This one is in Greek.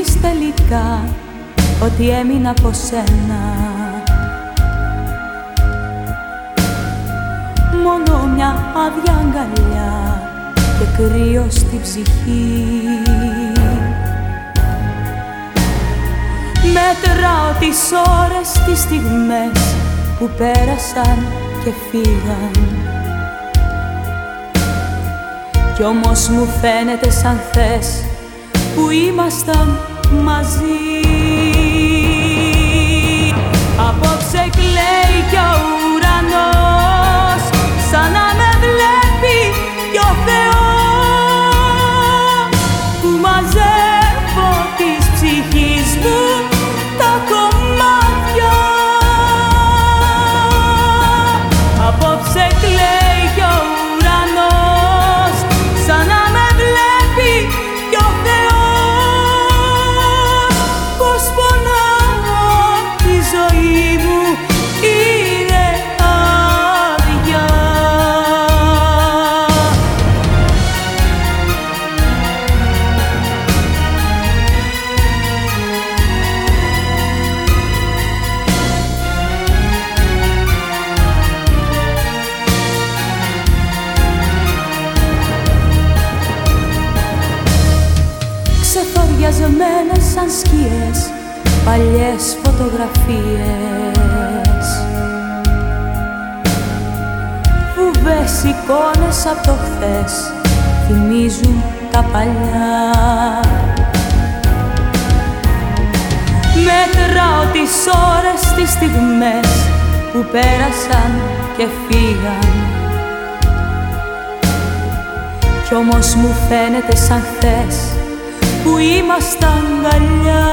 Μόνο αναμνήσεις τελικά Ότι έμεινα από σένα. Μόνο μια άδεια αγκαλιά Και κρύο στη ψυχή. Μέτραω τις ώρες, τις στιγμές Που πέρασαν και φύγαν. Κι όμως μου φαίνεται σαν θες που ήμασταν μαζί σαν σκιές παλιές φωτογραφίες. Φουβές εικόνες από το χθες θυμίζουν τα παλιά. Μέτραω τις ώρες, τις στιγμές που πέρασαν και φύγαν. Κι όμως μου φαίνεται σαν χθες που ήμασταν γαλιά